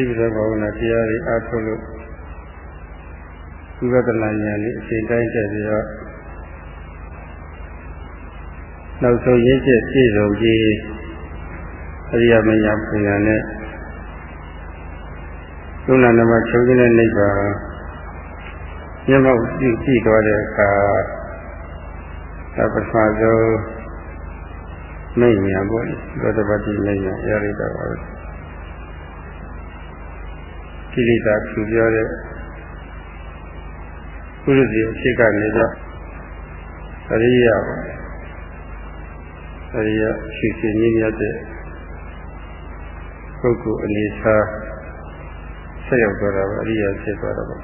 ိပ္ပဇဘာဝနာတရားတွေအားထုတ်လို့ဝိပဿနာဉာဏ်လေးအချိန်တိုင်းတက်ပြီးတော့နောက်ဆုံးရင့်ကျက်ပြည့်စုံပြီးအရိယာမညာပညာနဲ့သုဏနမချုပ်ခြင်းတဲ့နိဗ္ဗာန်မျက်မှောက်ကြည့်ကြည့်သွားတဲ့အခါသပ္ပမဆုံးမိညာပေါ့လေသောတပတိမိညာရရတာပါပဲ ကိလေသာဖြူပြောတဲ့ကုသစီအဖြစ်ကနေတော့အရိယပါအရိယရှိရှိမြင့်မြတ်တဲ့ပုဂ္ဂိုလ်အနေထားဆက်ရောက်သွားတာပါအရိယဖြစ်သွားတာပါ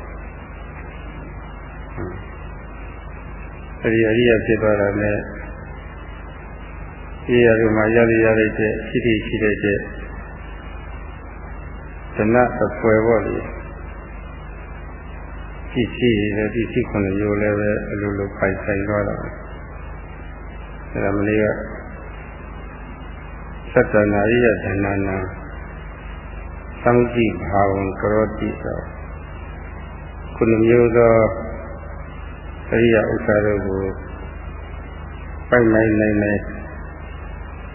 အဲဒီအရိယဖြစ်သွားတာနဲ့ဒီရကမှာရရရတဲ့ရှိတိရှိတဲ့ ဒနအပွဲပေါ့လေပစ္စည်းတွေလည်းပစ္စည်းခုနှစ်မျိုးလည်းပဲအလိုလိုပိုင်ဆိုင်သွားတာအဲဒါမလေးကသတ္တနာရိယဓဏနာသံဃိဘာဝံကရောတိသောခုနှစ်မျိုးသောအရိယဥစ္စာတို့ကိုပိုင်နိုင်နိုင်နိုင်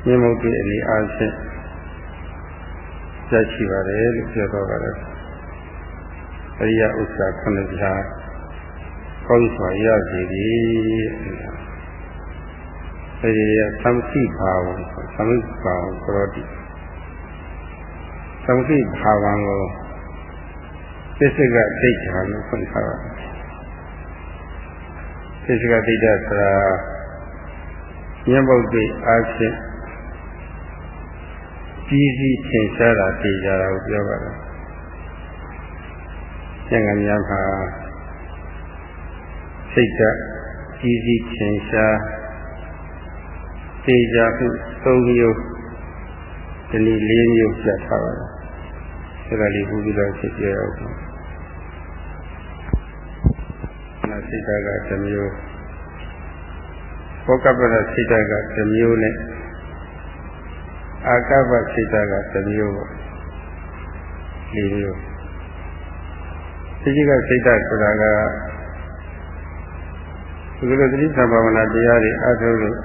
မြင့်မုတ်တဲ့အနေအားဖြင့် ရရှိပါတယ်လို့ပြောတော့ပါတယ်အရိယဥစ္စာခုနှစ်ပြားကောင်းစွာရစီသည်အဲဒီရသံခိဘာဝံသံခိဘာဝံကရောတိသံခိဘာဝံကိုသစ္စကဒိဋ္ဌာလို့ဖွင့်ထားပါတယ်သစ္စကဒိဋ္ဌဆိုတာဉာဏ်ပုဒ်တိအားဖြင့် ကြီးကြီးထင်ရှားတာသိကြတာကိုပြောပါတယ်။ဉာဏ်ကများမှာစိတ်ဓာတ်ကြီးကြီးထင်ရှားသိကြမှုသုံးမျိုးဒီနည်းလေးမျိုးပြတ်ထားပါတယ်။ဒါကလေးဘုရားဖြစ်ပြရအောင်။နာစိတ်ဓာတ်ကတစ်မျိုးဘောကပ္ပရစိတ်ဓာတ်ကတစ်မျိုးနဲ့ အာကပ္ပစိတ်ဓာတ်ကတစ်မျိုးပေါ့ဒီမျိုးစိတ်ကစိတ်ဓာတ်ဆိုတာကဒီလိုသတိသဘာဝနာတရားတွေအားထုတ်လို့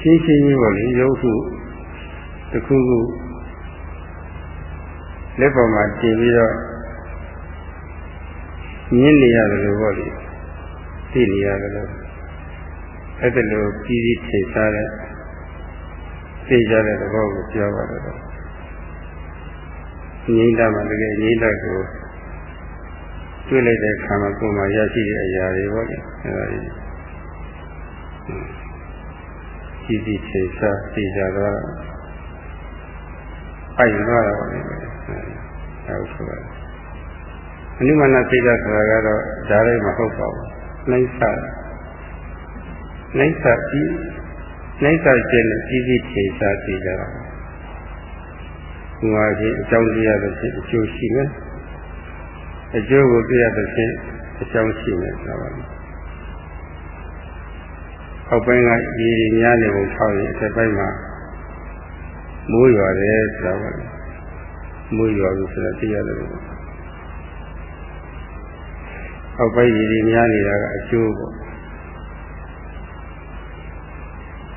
ရှင်းရှင်းကြီးပေါ့လေရုပ်ခုတစ်ခုခုလက်ပေါ်မှာတည်ပြီးတော့မြင်နေရတယ်လို့ပေါ့လေသိနေရတယ်လို့အဲ့ဒါလိုပြီးပြီးထင်ရှားတဲ့ သိကြတဲ့သဘောကိုပြောပါတယ်တော့ငြိမ့်တာမှတကယ်ငြိမ့်တာကိုတွေ့လိုက်တဲ့အခါမှာကိုယ်မှာရရှိတဲ့အရာတွေပေါ့လေအဲ့ဒါကြီးကြီးထင်ရှားသိကြတော့ပိုက်သွားတာပေါ့လေအဲ့ဒါဆိုတော့အနုမနာစိတ်ဓာတ်ဆိုတာကတော့ဒါလည်းမဟုတ်ပါဘူးနှိမ့်ဆနှိမ့်ဆပြီး နှိမ့်ဆခြင်းနဲ့ကြီးကြီးထင်ရှားသိကြတာဘုရားရှင်အကြောင်းတရားတစ်ဖြစ်အကျိုးရှိမယ်အကျိုးကိုသိရတဲ့ဖြင့်အကြောင်းရှိမယ်ဆိုပါမယ်အောက်ပိုင်းကရေများနေပုံထောက်ရင်အထက်ပိုင်းမှာမိုးရွာတယ်ဆိုတာပါမိုးရွာပြီဆိုတော့သိရတယ်လို့အောက်ပိုင်းရေများနေတာကအကျိုးပေါ့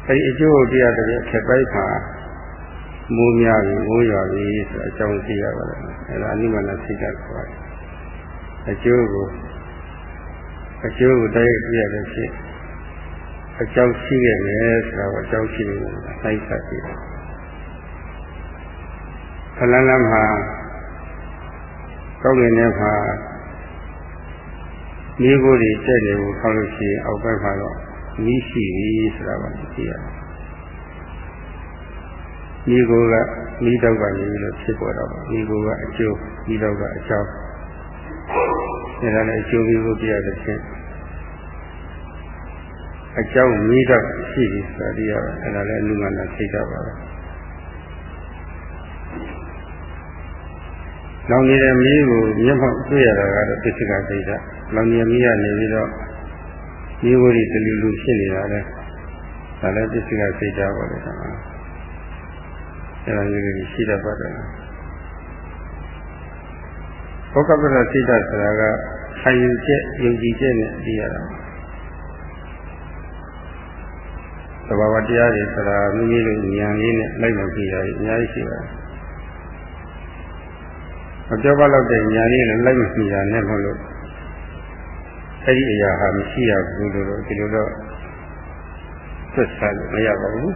အဲဒီအကျိုးကိုသိရတဲ့အခက်ပိုင်းမှာမိုးများပြီမိုးရွာပြီဆိုအကြောင်းသိရပါတယ်အဲဒါအနိမနာစိတ်ကခေါ်တယ်အကျိုးကိုအကျိုးကိုတိုက်ပြရတဲ့ဖြစ်အကြောင်းရှိခဲ့မယ်ဆိုတာကိုအကြောင်းရှိနေတယ်တိုက်ဆက်ပြီးတယ်ခလန်းလမ်းမှာကောင်းကင်ထဲမှာမိကိုယ်တွေတက်နေကိုခေါင်းလို့ရှိရင်အောက်ဘက်မှာတော့ မိရှိပြီဆိုတာပါသိရတယ်မိကိုယ်ကမိတော့ကနေပြီးတော့ဖြစ်ပေါ်တော့မိကိုယ်ကအကျိုးမိတော့ကအကြောင်းဒါလည်းအကျိုးပြီးဖို့ပြရတဲ့ဖြင့်အကြောင်းမိတော့ရှိပြီဆိုတာသိရတယ်အဲဒါလည်းအနုမနာသိတာပါပဲလောင်နေတဲ့မီးကိုမျက်မှောက်တွေ့ရတာကတော့ပစ္စကသိတာလောင်နေတဲ့မီးကနေပြီးတော့ မီးဝရီတလူလူဖြစ်နေတာလေဒါလည်းပစ္စကသိတာပါလေအဲဒါမျိုးတွေရှိတတ်ပါတယ်ဘောကပ္ပရစိတ်ဓာတ်ဆိုတာကခံယူချက်ယုံကြည်ချက်နဲ့သိရတာသဘာဝတရားတွေဆိုတာမိမိတို့ဉာဏ်လေးနဲ့လိုက်မကြည့်ရရင်အများကြီးရှိပါတယ်မပြောပါတော့တဲ့ဉာဏ်လေးနဲ့လိုက်မကြည့်ရနဲ့မဟုတ်လို့ အဲ့ဒီအရာဟာမရှိရဘူးလို့ဒီလိုတော့သစ္စာလို့မရပါဘူး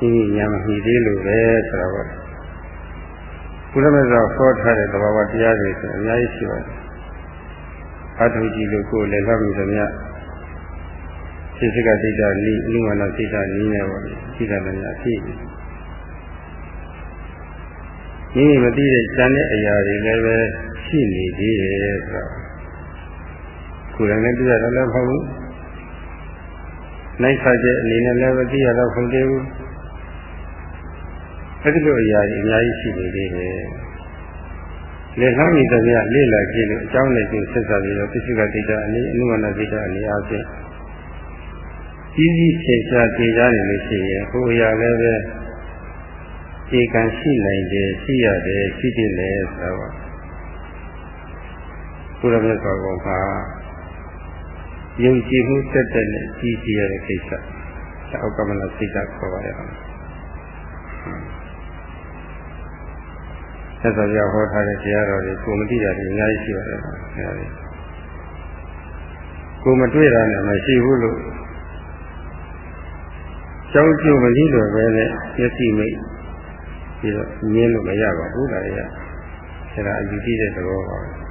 ဒီဉာဏ်မမှီသေးလို့ပဲဆိုတော့ဘုရားမြတ်စွာဟောထားတဲ့သဘာဝတရားတွေဆိုအများကြီးရှိပါတယ်အထုကြည့်လို့ကိုယ်လည်းလှမ်းပြီးတော့မြတ်စိတ်ကစိတ်ဓာတ်ဤဥမနာစိတ်ဓာတ်ဤနဲ့ပေါ့စိတ်ဓာတ်လည်းအဖြစ်ဒီမသိတဲ့ဉာဏ်တဲ့အရာတွေလည်းပဲ ရှိနေသေးတယ်ဆိုတော့ကိုယ်လည်းတွေ့ရတော့လည်းမဟုတ်ဘူးနိုင်ခါချက်အနေနဲ့လည်းမသိရတော့ không သေးဘူးအဲ့ဒီလိုအရာကြီးအများကြီးရှိနေသေးတယ်လက်ဟောင်းမိတဲ့ကလေ့လာကြည့်လို့အကြောင်းနဲ့ကျဆက်စားပြီးတော့ပစ္စည်းကဒိဋ္ဌအနေအနုမနာဒိဋ္ဌအနေအားဖြင့်ကြီးကြီးချေချာကြည်ကြနေလို့ရှိရင်ဟိုအရာလည်းပဲခြေကံရှိနိုင်တယ်ရှိရတယ်ရှိတယ်လေဆိုတော့ ဘုရားမြတ်စွာဘုရားယုံကြည်မှုတက်တက်နဲ့ကြီးကြီးရတဲ့ကိစ္စအောက်ကမလစိတ်ကခေါ်ပါရအောင်သက်တော်ပြဟောထားတဲ့တရားတော်တွေကိုမသိတာတွေအများကြီးရှိပါတယ်ခင်ဗျာကိုမတွေ့တာနဲ့မရှိဘူးလို့ကြောင်းကျိုးမကြည့်လို့ပဲနဲ့မျက်စိမိတ်ပြီးတော့မြင်လို့မရပါဘူးလားရအဲဒါအယူကြည့်တဲ့သဘောပါပဲ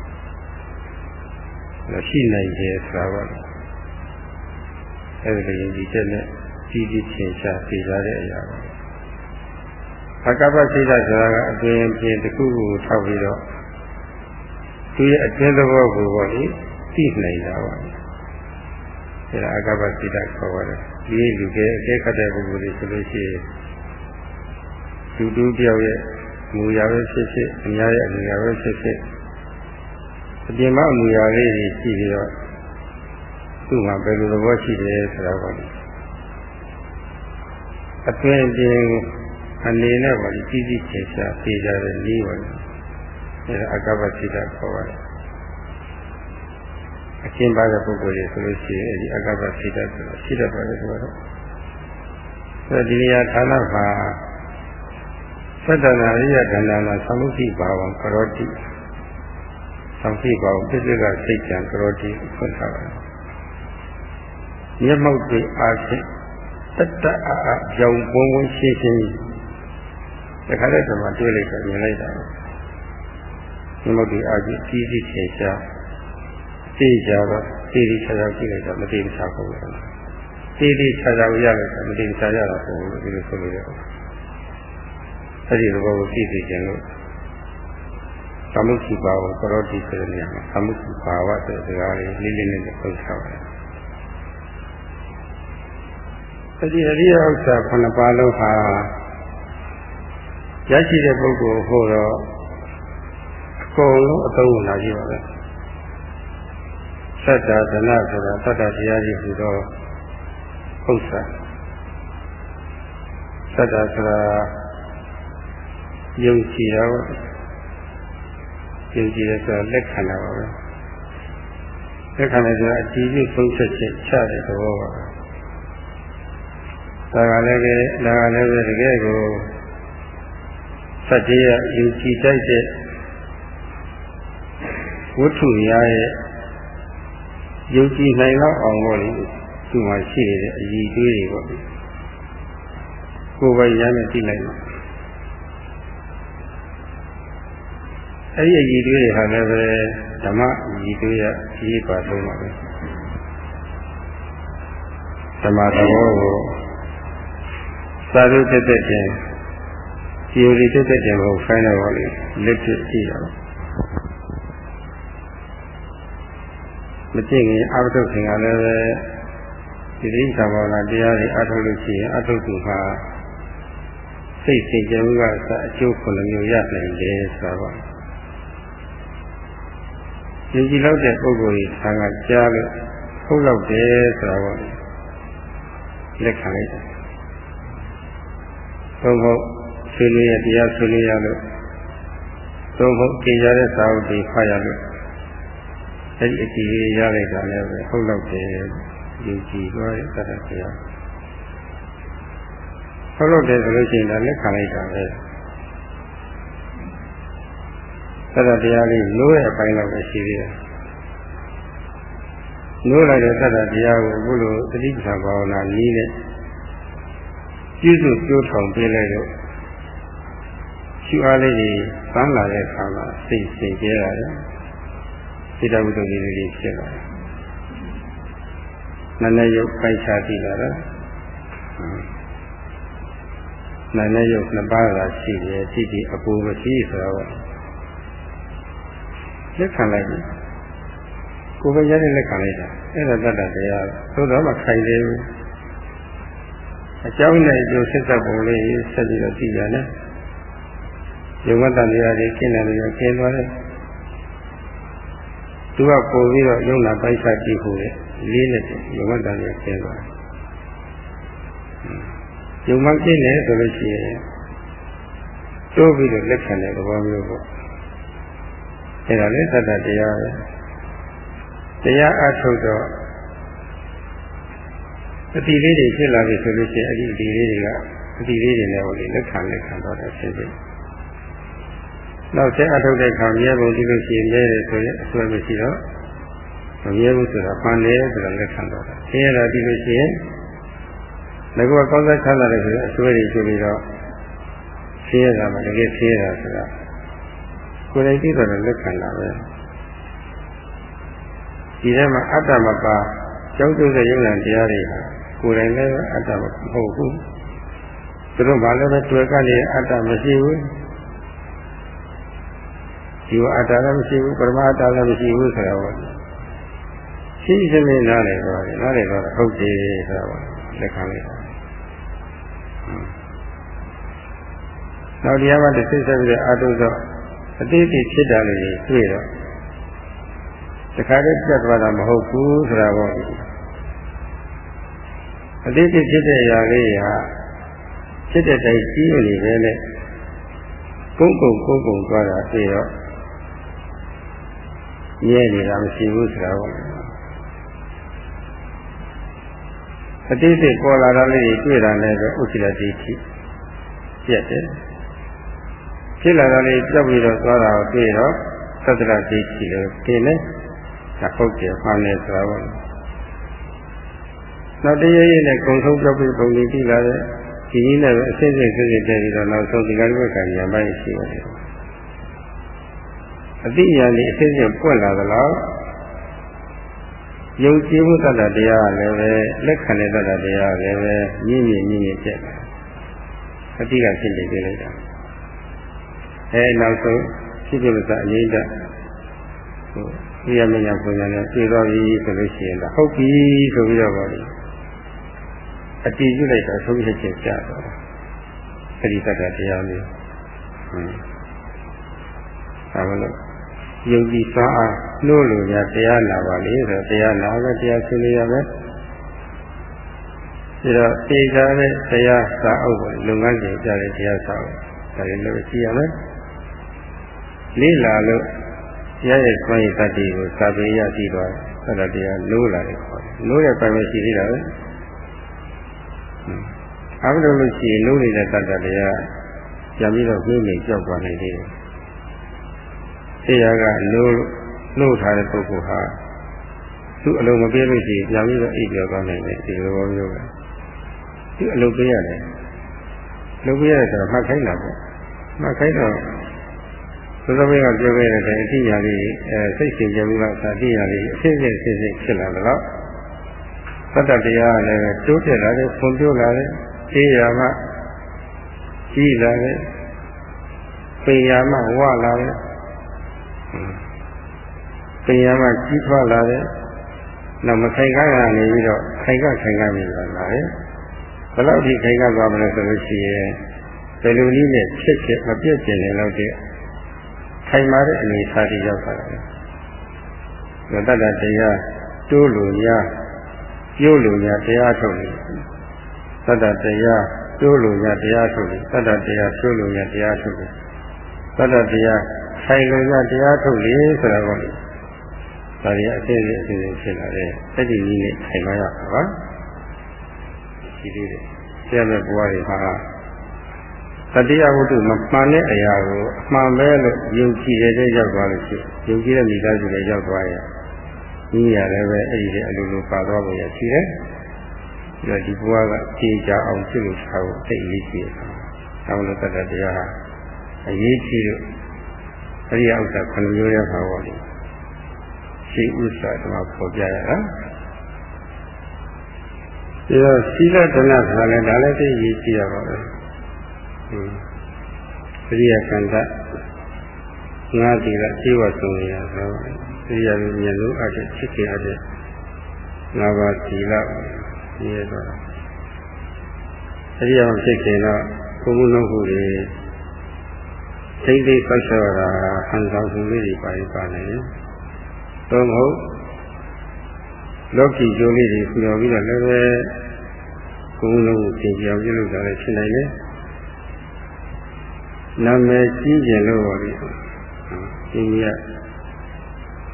ရှိနိုင်တယ်ဆိုတာပါအဲဒီလိုယဉ်ကြည်ချက်နဲ့ကြီးကြီးချင်ရှားသိကြတဲ့အရာပါအကပ္ပစိတ်ဓာတ်ဆိုတာကအပြင်ပြင်တစ်ခုကိုထောက်ပြီးတော့သူရဲ့အတွင်းသဘောကိုပေါ့လေသိနိုင်တာပါအဲဒါအကပ္ပစိတ်ဓာတ်ခေါ်ပါတယ်ဒီလူကဲအကဲခတ်တဲ့ပုဂ္ဂိုလ်တွေဆိုလို့ရှိရင်လူတူတယောက်ရဲ့မူရာပဲဖြစ်ဖြစ်အများရဲ့အမူရာပဲဖြစ်ဖြစ် အပြင်မှာအမူရာလေးတွေရှိပြီးတော့သူ့မှာဘယ်လိုသဘောရှိတယ်ဆိုတာပေါ့လေအတွင်းပြင်အနေနဲ့ပါဒီကြီးကြီးကျယ်ကျယ်ပြေကြတဲ့နည်းပါလေအဲဒါအကပ္ပစိတ္တခေါ်ပါတယ်အရှင်းပါတဲ့ပုဂ္ဂိုလ်တွေဆိုလို့ရှိရင်အဲဒီအကပ္ပစိတ္တဆိုတာရှိတတ်ပါတယ်ဆိုတော့အဲဒီနေရာဌာနမှာသတ္တနာရိယကန္နာမှာသမုဋ္ဌိဘာဝံကရောတိ သမုဋ္ဌိဘာဝံပြစ္ဆေကစိတ်ကြံကရောတိဖွင့်ထားပါတယ်မျက်မှောက်တွေအားဖြင့်တတ္တအာအကြောင်းပုံပုံရှင်းရှင်းတခါတည်းကမှတွေ့လိုက်တော့မြင်လိုက်တာမျက်မှောက်တွေအားဖြင့်ကြီးကြီးချေရှားသိကြတော့သိသိချာချာကြည့်လိုက်တော့မသိမချာဘူးသိသိချာချာကိုရလိုက်တော့မသိမချာရတာပေါ့လို့ဒီလိုဆိုလို့ရတယ်အဲ့ဒီသဘောကိုသိသိခြင်းလို့ သမုခိပါဝကရောတိဆိုတဲ့နေရာမှာသမုခိပါဝဆိုတဲ့စကားလေးလေးလေးနဲ့ပုတ်ထားပါတယ်အဲ့ဒီအရိယဥစ္စာခုနှစ်ပါးလုံးဟာရရှိတဲ့ပုဂ္ဂိုလ်ဟိုတော့အကုန်လုံးအသုံးဝင်လာကြပါပဲသတ္တဒနာဆိုတာသတ္တတရားကြီးဟူသောဥစ္စာသတ္တဆိုတာယုံကြည်တာပေါ့ ယုံကြည်တယ်ဆိုတာလက်ခံတာပါပဲလက်ခံတယ်ဆိုတာအကြည့်ကြီးဆုံးဖြတ်ချက်ချတဲ့သဘောပါပဲဒါကလည်းပဲဒါကလည်းပဲတကယ်ကိုစัจจရယုံကြည်တိုက်တဲ့ဝတ္ထုများရဲ့ယုံကြည်နိုင်တော့အောင်ပေါ့လေသူ့မှာရှိနေတဲ့အည်တွေးတွေပေါ့ကိုယ်ပိုင်ရမ်းနဲ့သိလိုက်တော့ အဲ့ဒီအည်တွေးတွေဟာလည်းပဲဓမ္မအည်တွေးရရေးပါဆုံးပါပဲဓမ္မသဘောကိုသာရုတက်တက်ချင်းစီရီတက်တက်ချင်းကိုဖိုင်းတော့ပါလေလက်ဖြစ်ကြည့်ရအောင်မကြည့်ခင်အာထုခင်ကလည်းပဲဒီတိသာဘာဝနာတရားတွေအာထုလို့ရှိရင်အာထုသူဟာစိတ်စိတ်ကြမှုကအကျိုးခုနှစ်မျိုးရနိုင်တယ်ဆိုတာပါ ယဉ်ကြည်လောက်တဲ့ပုဂ္ဂိုလ်ကြီးဆံကကြားလို့ဟုတ်လောက်တယ်ဆိုတာပေါ့လက်ခံလိုက်တယ်။ဘုံဘုံဆွေးနွေးရတရားဆွေးနွေးရလို့သုံးဖို့ကြေရတဲ့စာအုပ်တွေဖတ်ရလို့အဲ့ဒီအကြည့်ရလိုက်တာလည်းပဲဟုတ်တော့တယ်ယူကြည်သွားတဲ့သတ္တတရားဟုတ်လို့တယ်ဆိုလို့ရှိရင်လည်းလက်ခံလိုက်တာပဲ သတ္တတရားလေးလို့ရဲ့အပိုင်းတော့ပဲရှိသေးတယ်လို့လိုက်တဲ့သတ္တတရားကိုအခုလိုသတိပဋ္ဌာန်ဘာဝနာနည်းနဲ့ပြည့်စုံပြိုးထောင်ပေးလိုက်တော့ရှုအားလေးတွေသမ်းလာတဲ့အခါမှာစိတ်စင်ကြဲရတယ်စိတ္တဝိတ္တကြီးတွေဖြစ်လာတယ်နည်းနည်းရုပ်ပိုက်ချသိလာတယ်နည်းနည်းရုပ်နှစ်ပါးသာရှိတယ်တိတိအပူမရှိဆိုတော့ လက်ခံလိုက်ပြီကိုယ်ပဲရတဲ့လက်ခံလိုက်တာအဲ့ဒါတတ်တာတရားသို့တော့မခိုင်သေးဘူးအကြောင်းနဲ့အကျိုးဆက်သက်ပုံလေးဆက်ပြီးတော့သိရတယ်ယုံမတ္တတရားတွေကျင့်တယ်လို့ကျင့်သွားတယ်သူကပို့ပြီးတော့ယုံနာပိုက်စားကြည့်ဖို့လေလေးနဲ့ယုံမတ္တတရားကျင့်သွားတယ်ယုံမှကျင့်တယ်ဆိုလို့ရှိရင်တိုးပြီးတော့လက်ခံတဲ့သဘောမျိုးပေါ့ အဲ့ဒါလည်းသတ္တတရားပဲတရားအထုတ်တော့အတိလေးတွေဖြစ်လာပြီဆိုလို့ရှိရင်အဲ့ဒီအတိလေးတွေကအတိလေးတွေနဲ့ဟိုလေလက်ခံလက်ခံတော့တယ်ဖြစ်ဖြစ်နောက်ဆက်အထုတ်တဲ့ခါမြဲပုံကြည့်လို့ရှိရင်မြဲတယ်ဆိုရင်အစွဲမရှိတော့မမြဲဘူးဆိုတာမှန်တယ်ဆိုတာလက်ခံတော့တယ်ဆင်းရဲတာကြည့်လို့ရှိရင်ငါကကောင်းစားချမ်းသာတယ်ဆိုရင်အစွဲတွေရှိပြီးတော့ဆင်းရဲတာမှတကယ်ဆင်းရဲတာဆိုတာ ကိုယ်တိုင်သိတော့လက်ခံတာပဲဒီထဲမှာအတ္တမပါကျောင်းကျုပ်တဲ့ယုံနာတရားတွေဟာကိုယ်တိုင်လည်းအတ္တမဟုတ်ဘူးသူတို့ဘာလည်းပဲတွေ့ကနေအတ္တမရှိဘူးဒီအတ္တလည်းမရှိဘူးပရမအတ္တလည်းမရှိဘူးဆိုတော့ရှိစမင်းနားလေတော့နားလေတော့ဟုတ်တယ်ဆိုတော့လက်ခံလိုက်တာနောက်တရားမှတစ်စိတ်ဆက်ပြီးအာ ထုတော့အသေးသေးဖြစ်တာလေးတွေ့တော့တခါတည်းပြတ်သွားတာမဟုတ်ဘူးဆိုတာပေါ့အသေးသေးဖြစ်တဲ့အရာလေးဟာဖြစ်တဲ့တိုင်ကြီးနေပဲနဲ့ကုန်းကုန်းကုန်းကုန်းသွားတာပြီးတော့ရဲနေတာမရှိဘူးဆိုတာပေါ့အသေးသေးပေါ်လာတာလေးတွေ့တာလည်းပဲဥစ္စာတိတိပြတ်တယ် ဖြစ်လာတာလေးကြောက်ပြီးတော့သွားတာကိုတွေ့တော့သတ္တရဒိဋ္ဌိလို့ထင်တယ်ဒါဟုတ်တယ်မှန်တယ်ဆိုတာပေါ့နောက်တရရနဲ့ကုံဆုံးကြောက်ပြီးပုံကြီးကြည့်လာတဲ့ဒီနည်းနဲ့ပဲအစစ်စစ်စစ်စစ်တည်းပြီးတော့နောက်ဆုံးဒီကနေ့ကဉာဏ်ပိုင်းရှိရတယ်အတိညာလေးအစစ်စစ်ပွက်လာသလားယုံကြည်မှုတတ်တာတရားလည်းပဲလက်ခံတဲ့တတ်တာတရားလည်းပဲမြင့်မြင့်မြင့်မြင့်တက်တယ်အတိကဖြစ်နေကြလိုက်တာ အဲနောက်ဆုံးဖြစ်ဖြစ်မစအရေးတဟိုဒီရမညာပုံညာနဲ့ပြေတော့ပြီဆိုလို့ရှိရင်ဟုတ်ပြီဆိုပြီးတော့ပါလိအတည်ပြုလိုက်တာဆုံးဖြတ်ချက်ကြတော့အဲ့ဒီတတ်တာတရားမျိုးဟွန်းဒါမလို့ယုံကြည်စွာအားနှိုးလို့ရတရားနာပါလေဆိုတရားနာပဲတရားဆွေးနွေးရမယ်ဒီတော့တေချာတဲ့တရားစာအုပ်ကိုလုပ်ငန်းကျကြတဲ့တရားစာအုပ်ဒါလည်းလို့ရှိရမယ် လေးလာလို့တရားရဲ့စွမ်းရည်တတ္တိကိုစာပေရရှိသွားတယ်အဲ့ဒါတရားနိုးလာတယ်ခေါ်တယ်နိုးတဲ့ပိုင်မရှိသေးတာပဲအားမလို့လို့ရှိရင်နိုးနေတဲ့တတ္တတရားပြန်ပြီးတော့ပြင်းနေကြောက်သွားနိုင်သေးတယ်တရားကနိုးနိုးထားတဲ့ပုဂ္ဂိုလ်ဟာသူ့အလုံးမပြေးလို့ရှိရင်ပြန်ပြီးတော့အိပ်ပြောသွားနိုင်တယ်ဒီလိုမျိုးပဲသူ့အလုံးပေးရတယ်လုပ်ပေးရတယ်ဆိုတော့မှတ်ခိုင်းတာပေါ့မှတ်ခိုင်းတော့ သောသောမေကပြောခဲ့တဲ့အတိညာလေးအဲစိတ်ရှင်ကြမှုကအတိညာလေးအစစ်စစ်အစစ်စစ်ဖြစ်လာတော့သတ္တတရားလည်းတိုးတက်လာတယ်ဖွံ့ဖြိုးလာတယ်သိရမှကြီးလာတယ်ပင်ရမှဝလာတယ်ပင်ရမှကြီးထွားလာတယ်နောက်မခိုင်ကားကနေပြီးတော့ခိုင်ကခိုင်ကပြီးလာတယ်ဘယ်လောက်ထိခိုင်ကသွားမလဲဆိုလို့ရှိရင်ဘယ်လိုနည်းနဲ့ဖြစ်ဖြစ်မပြည့်ကျင်နေတော့တဲ့ ခိုင်မာတဲ့အနေအထားတွေရောက်သွားတယ်။ဒါတတတရားတိုးလို့ရပြုလို့ရတရားထုတ်လို့တတတရားတိုးလို့ရတရားထုတ်လို့တတတရားပြုလို့ရတရားထုတ်လို့တတတရားဆိုင်လုံကတရားထုတ်လေဆိုတာပေါ့လေဒါရီအသေးသေးအသေးသေးဖြစ်လာတယ်အဲ့ဒီနည်းနဲ့ထိုင်မရပါပါရှိသေးတယ်ဆရာမဲ့ဘဝတွေဟာ တတိယဝတ္ထုမမှန်တဲ့အရာကိုအမှန်ပဲလို့ယုံကြည်တဲ့ရောက်သွားလို့ရှိယုံကြည်တဲ့မိသားစုတွေရောက်သွားရင်ဒီရလည်းပဲအဲ့ဒီအလိုလိုပါသွားဖို့ရရှိတယ်။ဒါဒီဘဝကကြေကြအောင်ပြုလို့ထားဖို့သိအရေးကြီးတယ်။ဆောင်းလို့တတ်တဲ့တရားဟာအရေးကြီးလို့အဲ့ဒီဥစ္စာခဏမျိုးရပါတော့လေ။ရှိဥစ္စာတော့ပေါ်ပြရတာ။ဒီတော့သီလဒနာဆိုတာလည်းဒါလည်းသိရေးကြည့်ရပါပဲ။ ဟင်းပရိယကန္တငါးဒီကခြေဝဆုံးရဆိုပရိယမျက်လုံးအပ်တဲ့ချစ်ခင်အပ်တဲ့ငါးပါးသီလဒီရတော့ပရိယမဖြစ်ခင်တော့ဘုံဘုံလုံးခုတွေသိသိပတ်လျှော်တာဟန်ဆောင်မှုလေးတွေပါရပါနေတယ်။သို့မဟုတ်လောကီကျိုးလေးတွေပူတော်ပြီးတော့လည်းပဲဘုံဘုံလုံးကိုသင်ပြောင်းပြုလုပ်တာလည်းဖြစ်နိုင်တယ်။ နာမည်ကြီးကျင်လို့ပါလိဒီမြတ်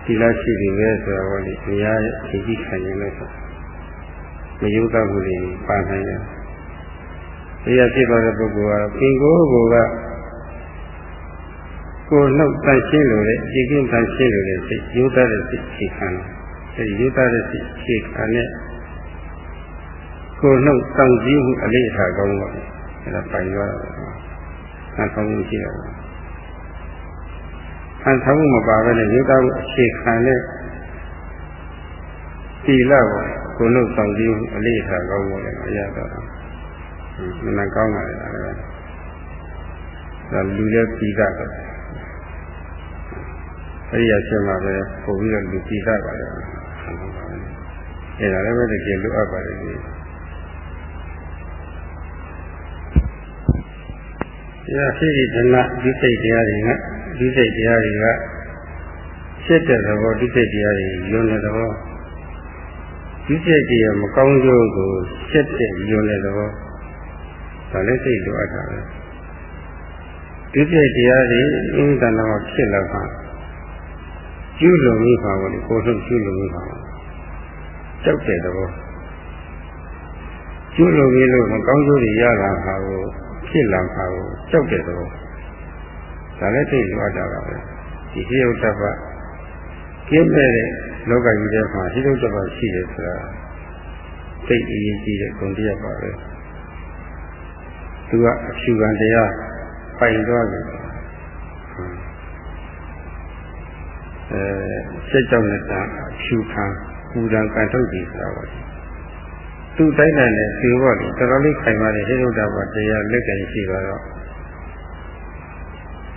ဒီလားရှိပြီပဲဆိုတော့လေဘုရားရဲ့အကြီးခံရင်လည်းဆိုမယုတ်တတ်ဘူးလေပါနိုင်တယ်ဘုရားဖြစ်သွားတဲ့ပုဂ္ဂိုလ်ကပင်ကိုယ်ကိုကကိုယ်နှုတ်တန်ရှင်းလို့လေအကြီးကင်းတန်ရှင်းလို့လေစိတ်ယုတ်တတ်တဲ့စိတ်ရှိခံတယ်အဲဒီယုတ်တတ်တဲ့စိတ်ရှိခံတဲ့ကိုယ်နှုတ်တောင်ကြီးမှုအလေးအထားကောင်းပါလေအဲဒါပိုင်သွားတာ ဆန်ဆောင်မှုရှိတယ်ဆန်ဆောင်မှုမပါဘဲနဲ့ရုပ်သားမှုအခြေခံတဲ့သီလကိုကိုလို့ဆောင်ကြည့်အလေးထားကောင်းလို့လည်းမရတော့ဘူးမနကောင်းပါလေဒါလူလည်းပြီးတာပဲအဲ့ဒီအချက်မှာပဲပို့ပြီးတော့လူပြီးတာပါလေအဲ့ဒါလည်းပဲတကယ်လိုအပ်ပါလေ ဒါရှိဒီဓမ္မဒီစိတ်တရားတွေကဒီစိတ်တရားတွေကဖြစ်တဲ့သဘောဒီစိတ်တရားတွေယွန်းတဲ့သဘောဒီစိတ်တရားမကောင်းကျိုးကိုဖြစ်တဲ့ယွန်းတဲ့သဘောဒါလည်းစိတ်လိုအပ်တာပဲဒီစိတ်တရားတွေအင်းတန်တော်ဖြစ်လာပါကျူးလွန်မိပါဘောလေကိုယ်ထုတ်ကျူးလွန်မိပါကြောက်တဲ့သဘောကျူးလွန်ပြီးလို့မကောင်းကျိုးတွေရလာတာကို ဖြစ်လာပါကိုကြောက်တဲ့သဘောဒါလည်းသိလိုအပ်တာပါပဲဒီဟိယုတ္တပကျင်းမဲ့တဲ့လောကကြီးထဲမှာဟိယုတ္တပရှိတယ်ဆိုတာသိအရေးကြီးတဲ့ဂုဏ်တရားပါပဲသူကအဖြူခံတရားပိုင်သွားတယ်အဲစိတ်ကြောင့်လည်းအဖြူခံပူဒံကန်ထုတ်ပြီးဆိုတာပါ သူ့တိုင်းတိုင်းနဲ့ဖြေဖို့လေတော်တော်လေးခိုင်ပါတယ်ဟိရုဒ္ဓဘာတရားလက်ကင်ရှိပါတော့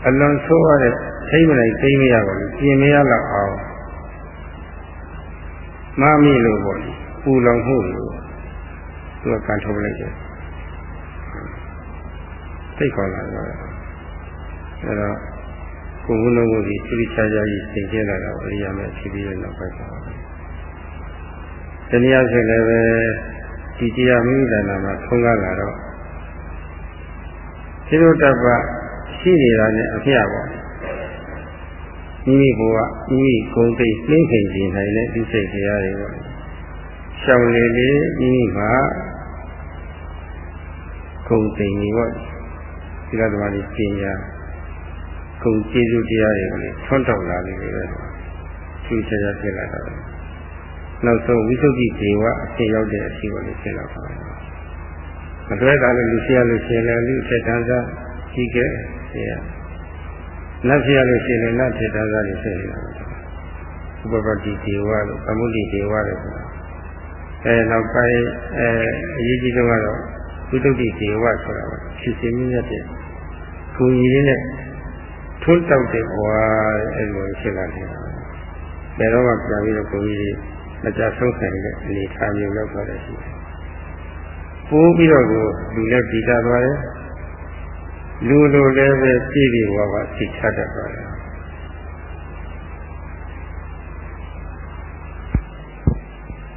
အလွန်ဆိုးရတဲ့သိမလိုက်သိမရပါဘူးပြင်မရတော့အောင်မမိလို့ပေါ့လေပူလောင်မှုလို့သူကကန်ထုတ်လိုက်တယ်သိခေါ်လာတော့အဲတော့ကိုယ်ဝလုံးကိုဒီသိချာချာကြီးသင်ကျလာတော့အရိယာမဲ့ဖြစ်ပြီးတဲ့နောက်ပိုင်းပါတနည်းအားဖြင့်လည်းပဲ ဒီတရားမိမိတဏ္ဍာမှာထုံးကားလာတော့သီရုတ္တပရှိနေတာနဲ့အဖျားပေါ့မိမိဘဝမိမိဂုံသိနှိမ့်ခင်ကြည့်နိုင်တဲ့ဒီစိတ်တရားတွေပေါ့ရှောင်လေလေမိမိမှာဂုံသိနေပေါ့ဒီကသမားကြီးပညာဂုံကျေးဇူးတရားတွေကိုလေထွန်းတောက်လာနေတယ်ပဲသူချာချာဖြစ်လာတာပဲ နောက်ဆုံးဝိသုဒ္ဓိဒေဝအဖြစ်ရောက်တဲ့အဖြစ်ကိုလည်းဖြစ်လာပါမယ်။မတွဲတာလည်းလူရှိရလို့ရှိရင်လည်းလူထက်တန်းစားကြီးကဲရှိရ။နတ်ဖြစ်ရလို့ရှိရင်လည်းနတ်ထက်တန်းစားတွေဖြစ်နေတာ။ဥပပတိဒေဝလို့သမုဒိဒေဝလို့ဆိုတာ။အဲနောက်ပိုင်းအဲအရေးကြီးဆုံးကတော့ဝိသုဒ္ဓိဒေဝဆိုတာပါ။ဖြစ်စဉ်မြင့်တဲ့ကိုကြီးရင်းနဲ့ထွန်းတောက်တဲ့ဘဝအဲ့လိုဖြစ်လာနေတာ။ဘယ်တော့မှပြန်ပြီးတော့ကိုကြီး မကြဆုံးဆိုင်တဲ့အနေထားမျိုးလောက်သွားတယ်ရှိတယ်။ပိုးပြီးတော့ကိုလူလည်းပြီးတာသွားတယ်။လူလိုလည်းပဲပြည့်ပြီးဘဝကသိချတတ်သွားတယ်။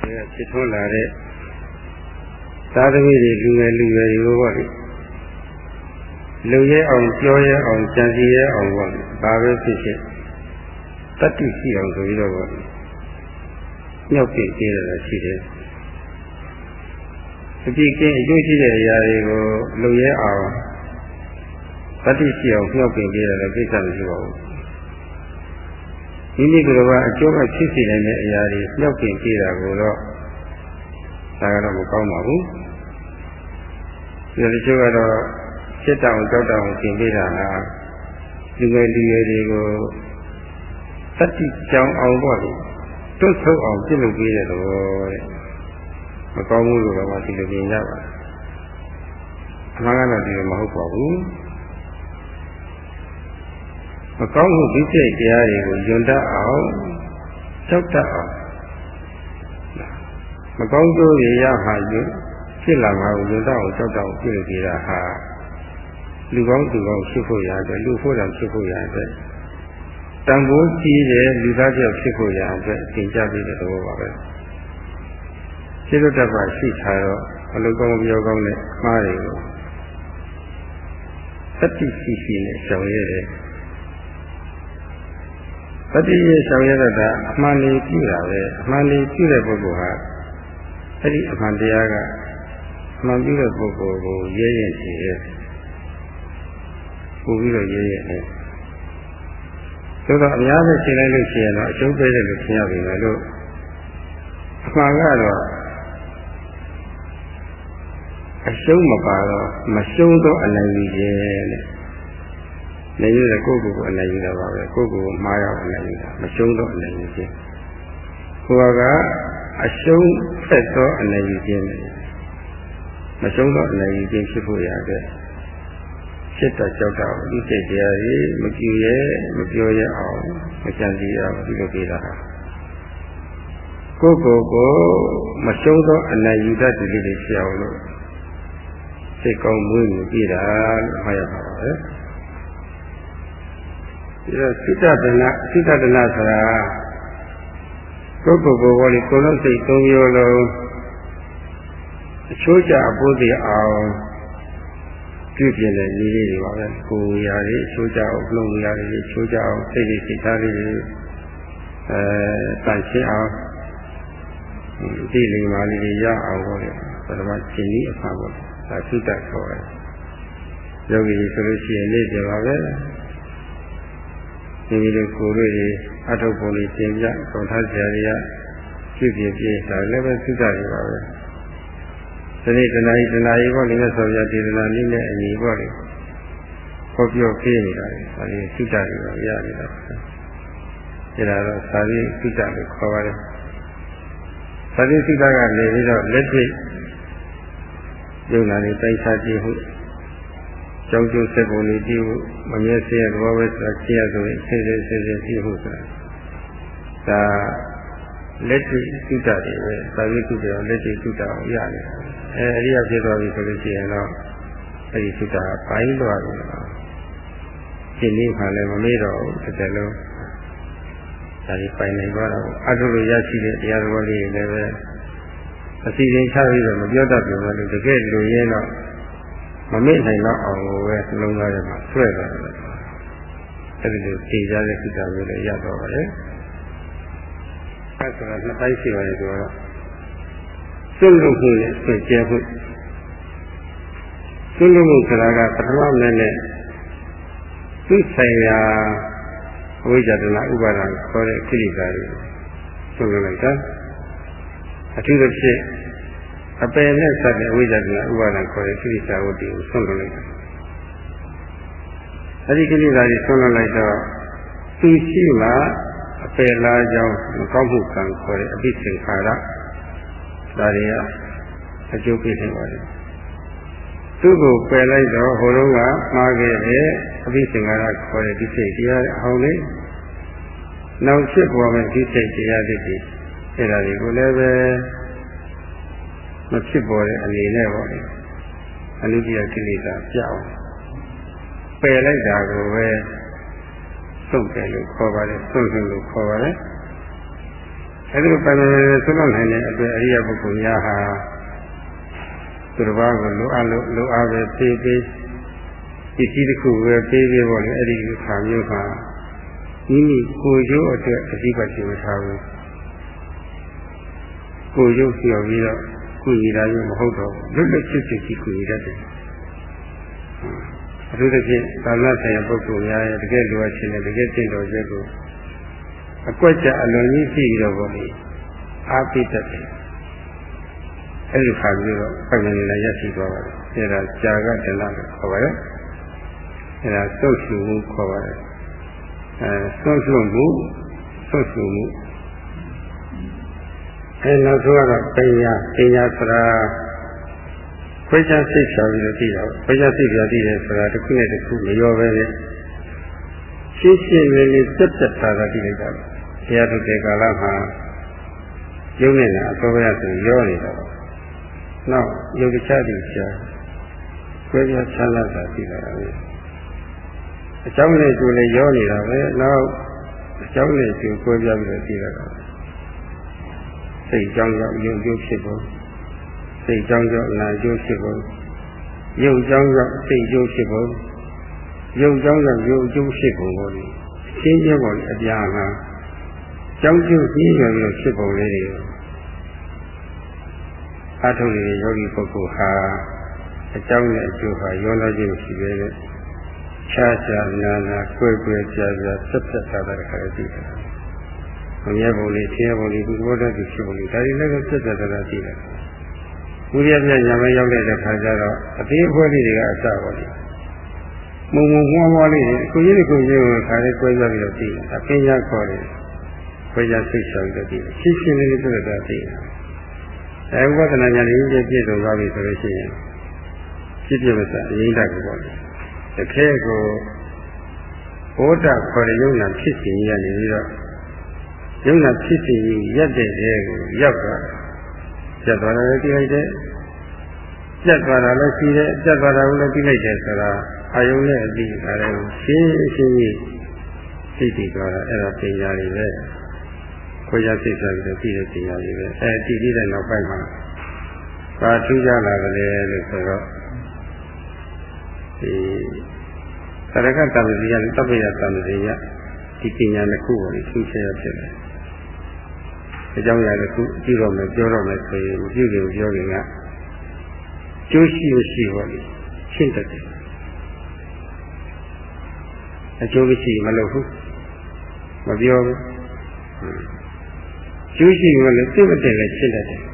ဒါဖြစ်ထွန်းလာတဲ့သာသမီတွေလူငယ်လူရွယ်တွေကိုပေါ့လေ။တလူရဲအောင်ပြောရဲအောင်ကြံစီရဲအောင်ပေါ့ဘာပဲဖြစ်ဖြစ်တတ္တိရှိအောင်ဆိုပြီးတော့ပေါ့ မြောက်ပြည့်သေးတယ်ရှိတယ်အပြည့်ကင်းအကျိုးရှိတဲ့အရာတွေကိုလူရဲအောင်တတ္တိရှိအောင်မြောက်ပြည့်သေးတယ်လည်းကိစ္စမရှိပါဘူးမိမိတို့ကအကျိုးကဖြစ်စီနိုင်တဲ့အရာတွေမြောက်ပြည့်သေးတာကိုတော့ဒါကတော့မကောင်းပါဘူးဒီလိုချို့ကတော့စစ်တောင်ကြောက်တောင်သင်ပေးတာဟာလူငယ်လူရွယ်တွေကိုတတိကြောင်အောင်ပေါ့လေ တွတ်ဆုပ်အောင်ပြုလုပ်ပေးတယ်လို့တဲ့မကောင်းဘူးလို့တော့ဒီလိုမြင်ကြပါအမှန်ကတော့ဒီလိုမဟုတ်ပါဘူးမကောင်းမှုဒီစိတ်တရားတွေကိုယွန်တတ်အောင်ကြောက်တတ်အောင်မကောင်းကျိုးရရဟာယူဖြစ်လာမှာကိုယွန်တတ်အောင်ကြောက်တတ်အောင်ပြုလုပ်ပေးတာဟာလူကောင်းသူကောင်းဖြစ်ဖို့ရတဲ့လူဖို့တော်ဖြစ်ဖို့ရတဲ့ တန်ဖိုးကြီးတဲ့လူသားကြောက်ဖြစ်ဖို့ရတဲ့သင်ကြားပေးတဲ့သဘောပါပဲစိတ်တတ်ပါရှိထားတော့အလုကောင်းပြောကောင်းတဲ့မှားတွေကိုတတိရှိရှိနဲ့ရှောင်ရတယ်တတိယရှောင်ရတာအမှန်လေးပြုတာပဲအမှန်လေးပြုတဲ့ပုဂ္ဂိုလ်ဟာအဲ့ဒီအမှန်တရားကအမှန်ပြုတဲ့ပုဂ္ဂိုလ်ကိုရဲရင်ရှိရဲ့ပို့ပြီးတော့ရဲရဲနဲ့ သို့တော့အများနဲ့ရှင်းလိုက်လို့ရှိရင်တော့အရှုံးပေးတယ်လို့ရှင်းရပြီမယ်လို့အမှန်ကတော့အရှုံးမပါတော့မရှုံးသောအနိုင်ယူခြင်းတဲ့နေရတဲ့ကိုယ့်ကိုယ်ကိုအနိုင်ယူတာပါပဲကိုယ့်ကိုယ်ကိုမှားရအောင်အနိုင်ယူတာမရှုံးသောအနိုင်ယူခြင်းကိုယ်ကအရှုံးဖက်သောအနိုင်ယူခြင်းမရှုံးသောအနိုင်ယူခြင်းဖြစ်ဖို့ရတဲ့ စိတ်တကြောက်တာဒီစိတ်တရားကြီးမကြည့်ရဲမပြောရအောင်မကြံစည်အောင်ဒီလိုပြေးတာကိုကိုကိုမရှုံးသောအနယုဒတိလေးတွေဖြစ်အောင်လို့စိတ်ကောင်းမွေးမြူပြေးတာလို့မှတ်ရပါပါပဲဒီတော့စိတ္တဒနာစိတ္တဒနာဆိုတာကိုကိုကိုဘောလေးကိုလုံးစိတ်သုံးမျိုးလုံးအချိုးကျအပိုးစီအောင် ပြုပြင်တဲ့နည်းလေးတွေပါပဲကိုယ်ရာတွေချိုးကြအောင်နှုတ်ရာတွေချိုးကြအောင်စိတ်တွေစိတ်သားလေးတွေအဲတန်ရှင်းအောင်ဒီလိမ္မာလေးတွေရအောင်ပေါ့လေပထမရှင်းနည်းအဖာပေါ့ဒါသုတ္တခေါ်တယ်ယောဂီဆိုလို့ရှိရင်နေ့ပြန်ပါပဲဒီလိုကိုယ်တွေအထုပ်ပုံလေးသင်ပြကုန်ထားကြရပြုပြင်ပြဒါလည်းပဲသုတ္တတွေပါပဲ ဒီနေ့တဏှာကြီးတဏှာကြီးပေါ့လေနဲ့ဆိုရဒီတဏှာလေးနဲ့အညီပေါ့လေခေါ်ပြောပြေးနေတာလေဒါလေးစိတ္တတွေပါရနေတာအဲဒါတော့သာရိစိတ္တလို့ခေါ်ပါတယ်သာရိစိတ္တကနေပြီးတော့လက်တွေ့ယုံနာလေးတိုက်စားကြည့်မှုကြောင်းကျိုးစက်ပုံလေးကြည့်မှုမမြဲစေရသဘောပဲဆိုတာကြည့်ရဆိုရင်ဆင်းရဲဆင်းရဲကြည့်မှုဆိုတာဒါလက်တွေ့သုတ္တတွေပဲသာဝိသုတ္တရောလက်တွေ့သုတ္တအောင်ရနေတာ အဲအရိယဖြစ်သွားပြီဆိုလို့ရှိရင်တော့အဲဒီသုတ္တကပိုင်းသွားပြီလားရှင်းနေမှလည်းမမေ့တော့ဘူးတစ်တယ်လုံးဒါဒီပိုင်နိုင်သွားတော့အထုလို့ရရှိတဲ့တရားတော်လေးတွေလည်းပဲအစီအစဉ်ချပြီးတော့မပြောတတ်ဘူးလို့တကယ်လူရင်းတော့မမေ့နိုင်တော့အောင်ကိုပဲနှလုံးသားထဲမှာဆွဲသွားတယ်အဲဒီလိုဖြေကြတဲ့သုတ္တမျိုးလည်းရတော့ပါလေအဲဆိုတာနှစ်ပိုင်းရှိပါတယ်ဆိုတော့ စွန့်လွတ်မှုနဲ့ဆွေကျဲမှုစွန့်လွတ်မှုဆိုတာကပထမနဲ့နဲ့သူဆိုင်ရာအဝိဇ္ဇာတနာဥပါဒံခေါ်တဲ့ကိလေသာတွေစွန့်လွတ်လိုက်တာအထူးသဖြင့်အပယ်နဲ့ဆက်တဲ့အဝိဇ္ဇာတနာဥပါဒံခေါ်တဲ့ကိလေသာဝတ္တိကိုစွန့်လွတ်လိုက်တာအဲဒီကိလေသာတွေဆွလွတ်လိုက်တော့သူရှိမှအပယ်လားကြောင်းမကောင်းမှုကံခေါ်တဲ့အပိသင်္ခါရ ဒါတွေကအကျုပ်ပြနေပါလေသူ့ကိုပယ်လိုက်တော့ဟိုတုန်းကမှားခဲ့တဲ့အပိသင်္ခါရခေါ်တဲ့ဒီစိတ်တရားအဟောင်းလေးနောက်ဖြစ်ပေါ်မဲ့ဒီစိတ်တရားတွေဒီအဲ့ဒါတွေကိုလည်းပဲမဖြစ်ပေါ်တဲ့အနေနဲ့ပေါ့လေအနုတ္တိယကိလေသာပြောင်းပယ်လိုက်တာကိုပဲစုပ်တယ်လို့ခေါ်ပါတယ်စွန့်စွန့်လို့ခေါ်ပါတယ် အဲဒီလိုပိုင်ပိုင်ဆွလွတ်နိုင်တဲ့အတွက်အရိယပုဂ္ဂိုလ်များဟာသူတစ်ပါးကိုလိုအပ်လို့လိုအပ်ပဲဖြည်းဖြည်းစ္စည်းတစ်ခုပဲပေးပြီးပေါ့လေအဲ့ဒီခါမျိုးမှာမိမိကိုယ်ကျိုးအတွက်အဓိကရှိမထားဘူးကိုယ်ကျိုးပြောပြီးတော့ကုညီတာမျိုးမဟုတ်တော့ဘူးလွတ်လွတ်ချွတ်ချွတ်ကြီးကုညီတတ်တယ်အထူးသဖြင့်သာမန်ဆိုင်ရာပုဂ္ဂိုလ်များရဲ့တကယ်လိုအပ်ခြင်းနဲ့တကယ်တင့်တော်ချက်ကို အကွက်ကြအလွန်ကြီးရှိပြီးတော့ပေါ့လေအားပေးတတ်တယ်အဲ့ဒီခါမျိုးတော့ဖိုင်နေလည်းရရှိသွားပါတယ်အဲ့ဒါကြာကတလလို့ခေါ်ပါတယ်အဲ့ဒါစုပ်ရှုမှုခေါ်ပါတယ်အဲစုပ်ရှုမှုစုပ်ရှုမှုအဲနောက်ဆုံးကတော့ပညာပညာဆိုတာခွဲခြားစိတ်ဖြာပြီးတော့သိတာခွဲခြားစိတ်ဖြာသိတယ်ဆိုတာတစ်ခုနဲ့တစ်ခုမရောပဲနဲ့ ရှင်းရှင်းလေးလေးတက်တက်တာတာသိလိုက်တာဘုရားထုတ်တဲ့ကာလမှာယုံနေတာအစောပိုင်းဆိုရောနေတာပေါ့နောက်ယုတ်ချတိချာခွဲခြားချမ်းသာတာသိလာတာပဲအကြောင်းနဲ့ကျိုးလည်းရောနေတာပဲနောက်အကြောင်းနဲ့ကျိုးကွဲပြားပြီးတော့သိလာတာစိတ်အကြောင်းကြောင့်ယုံကျိုးဖြစ်ပုံစိတ်အကြောင်းကြောင့်နာကျိုးဖြစ်ပုံယုံကြောင်းကြောင့်စိတ်ကျိုးဖြစ်ပုံ ယုံကြောင်းကြောင့်ယုံကျိုးဖြစ်ပုံပေါ့လေရှင်းရှင်းပေါ့လေအပြာဟာကြောင်းကျိုးပြီးရပြီးဖြစ်ပုံလေးတွေအထုပ်ရည်ယောဂီပုဂ္ဂိုလ်ဟာအကြောင်းနဲ့အကျိုးဟာရောလာခြင်းရှိပဲတဲ့ခြားခြားနာနာကွဲကွဲပြားပြားဆက်ဆက်ထားတဲ့ခါလေးသိတယ်။ဘုရားဘုံလေးဆင်းရဲဘုံလေးဒီဘောဓတိဖြစ်ဘုံလေးဒါတွေလည်းဆက်ဆက်ထားတာသိတယ်။ဘုရားပြညာမရောက်တဲ့ခါကျတော့အသေးအဖွဲလေးတွေကအစပါလေ။မုံ မုံမွှားမွှားလေးတွေကိုကြီးကိုကြီးကိုခါလေးကွဲပြားပြီးတော့သိတယ်။အပင်ညာခေါ်တယ်။ခွဲခြားစိတ်ဆောင်ပြီးတော့သိတယ်။ရှင်းရှင်းလေးလေးပြတ်တာသိတယ်။အဲဝိပဿနာဉာဏ်ရင်းကျပြည့်စုံသွားပြီဆိုလို့ရှိရင်ဖြစ်ဖြစ်မစအရင်တက်ကိုပေါ့လေတခဲကိုဘောဓခေါ်တဲ့ယုံနာဖြစ်စီရနေပြီးတော့ယုံနာဖြစ်စီရက်တဲ့အဲကိုရောက်သွားကျက်သွားတယ်သိလိုက်တ ယ်ကျက်သွားတာလည်းရှိတယ်ကျက်သွားတာလည်းသိလိုက်တယ်ဆိုတာအာယုံနဲ့အတိဒါလည်းရှင်းရှင်းကြီးသိတည်သွားတာအဲ့ဒါပညာတွေပဲခွေးရစိတ်ဆက်ပြီးတော့သိတဲ့ပညာတွေပဲအဲတည်ပြီးတဲ့နောက်ပိုင်းမှာဘာထူးကြလာကြလဲလို့ဆိုတော့ဒီသရကတမ္ပဇိယနဲ့တပ္ပယတမ္ပဇိယဒီပညာတစ်ခုကိုသူရှင်းရဖြစ်တယ်။အကြောင်းအရာတစ်ခုကြည့်တော့မယ်ပြောတော့မယ်ဆိုရင်မပြုခင်ပြောခင်က ကျိုးရှိမရှိဟောလေရှင်းတတ်တယ်။အကျိုးမရှိမလုပ်ဘူး။မပြောဘူး။ကျိုးရှိမှလည်းသိမတဲ့လည်းရှင်းတတ်တယ်။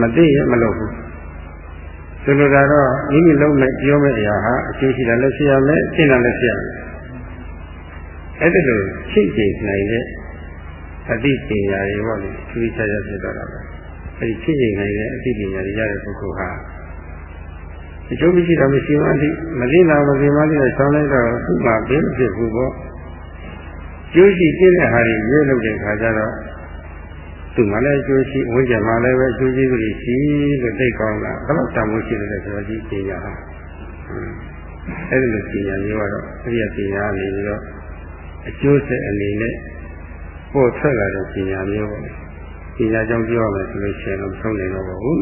မသိရင်မလုပ်ဘူး။ဆိုလိုတာတော့မိမိလုံးမဲ့ပြောမဲ့အရာဟာအကျိုးရှိတာလည်းရှိရမယ်ရှင်းတာလည်းရှိရမယ်အဲ့ဒါလိုရှိကြနိုင်တဲ့အသိပညာတွေပေါ့လေသူချာချာဖြစ်သွားတာပဲ အဲ့ဒီရှိကြနိုင်တဲ့အသိပညာတွေရတဲ့ပုဂ္ဂိုလ်ဟာအကျိုးမရှိတာမရှိမှအသိမသိတာမသိမှသိတော့ဆောင်းလိုက်တော့သူ့မှာဘင်းဖြစ်ဘူးပေါ့ကျိုးရှိတဲ့ဟာတွေရွေးလို့တဲ့ခါကျတော့သူ့မှာလည်းအကျိုးရှိဝိဇ္ဇာမှာလည်းပဲအကျိုးရှိကြည့်ရှိလို့သိကောင်းတာဘယ်တော့တန်ဖို့ရှိတယ်ဆိုတော့ဒီပညာဟာအဲဒီလိုပညာမျိုးကတော့အဲဒီပညာအနေနဲ့တော့အကျိုးဆက်အနေနဲ့ပို့ထွက်လာတဲ့ပညာမျိုးပေါ့ ပညာကြောင့်ပြောရမယ်ဆိုလို့ရှိရင်တော့ဆုံးနေတော့ဘူး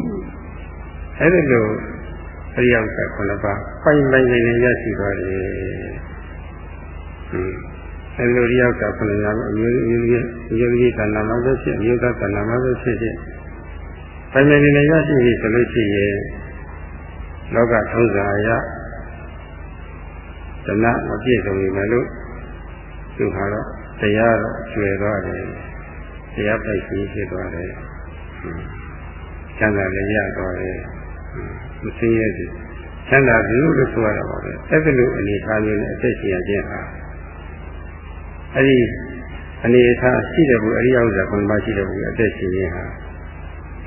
အဲဒီလိုအရိယဥစ္စာခုနှစ်ပါးပိုင်ပိုင်နေနေရရှိသွားတယ်ဟွန်းအဲဒီလိုရောက်တာခုနကအမျိုးအမျိုးကြီးအမျိုးကြီးကဏ္ဍမှာပဲဖြစ်အမျိုးသားကဏ္ဍမှာပဲဖြစ်ဖြစ်။ဒါပေမဲ့လည်းရရှိပြီဆိုလို့ရှိရင်လောကထုံးစံအရတဏမပြည့်စုံနေမယ်လို့သူဟာတော့တရားတော့ကျွယ်သွားတယ်။ တရားပိုက်ရှိဖြစ်သွားတယ်။ချမ်းသာလည်းရသွားတယ်။မစင်းရဲဘူး။ချမ်းသာပြီလို့ဆိုရတာပါပဲ။အဲဒီလိုအနေအထားမျိုးနဲ့အသက်ရှင်ရခြင်းဟာအဲ့ဒီအနေအထားရှိတဲ့ဘူးအရိယဥစ္စာခုနမှရှိတဲ့ဘူးအသက်ရှင်ခြင်းဟာ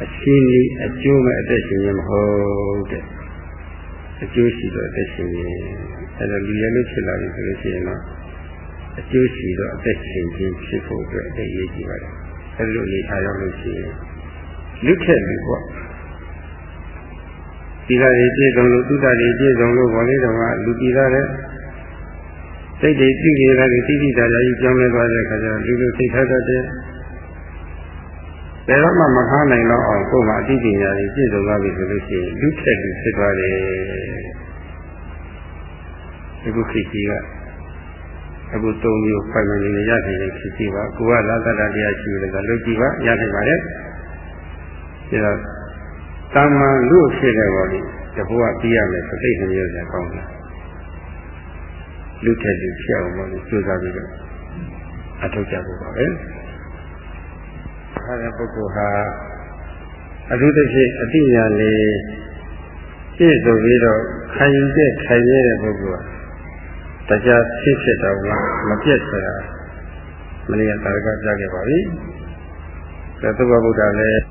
အချင်းကြီးအကျိုးမဲ့အသက်ရှင်ခြင်းမဟုတ်တဲ့အကျိုးရှိတော့အသက်ရှင်ခြင်းအဲ့ဒါလူရလို့ဖြစ်လာပြီဆိုလို့ရှိရင်တော့အကျိုးရှိတော့အသက်ရှင်ခြင်းဖြစ်ဖို့အတွက်အရေးကြီးပါတယ် အဲ့လိုအနေထားရောက်လို့ရှိရင်လွတ်ခဲ့ပြီပေါ့ဒီကရေပြည့်စုံလို့သုတ္တတွေပြည့်စုံလို့ဘောလေးတော်ကလူပြည်သားတဲ့စိတ်တွေပြုနေတာတွေသိသိသာသာကြီးကြောင်းလဲသွားတဲ့အခါကျတော့လူလူစိတ်ထားတတ်တယ်ဘယ်တော့မှမဖားနိုင်တော့အောင်ကိုယ်မှာအသိပညာတွေပြည့်စုံသွားပြီဆိုလို့ရှိရင်လူထက်လူဖြစ်သွားတယ်ဒီခုခေတ်ကြီးက အခုသုံးမျိုးဖိုင်မနေရတဲ့ခေတ်ကြီးပါကိုကလာသတ္တတရားရှိတယ်ကလုတ်ကြည့်ပါရနိုင်ပါတယ်ဒါတော့တာမန်လူဖြစ်တဲ့ဘောလေးတဘောကပြီးရမယ်ဆိုသိနေရစရာကောင်းတယ်လူထက်လူဖြစ်အောင်လို့ကြိုးစားပြီးတော့အထောက်ကြဖို့ပါပဲအဲဒါပုဂ္ဂိုလ်ဟာအထူးသဖြင့်အတိညာလေးပြည့်စုံပြီးတော့ခံယူတဲ့ခံရတဲ့ပုဂ္ဂိုလ်ဟာ တရားဖြစ်ဖြစ်တော့မပြတ်ဆိုတာမနေ့ကသာရကကြားခဲ့ပါပြီ။ဒါသုဘဗုဒ္ဓလည်း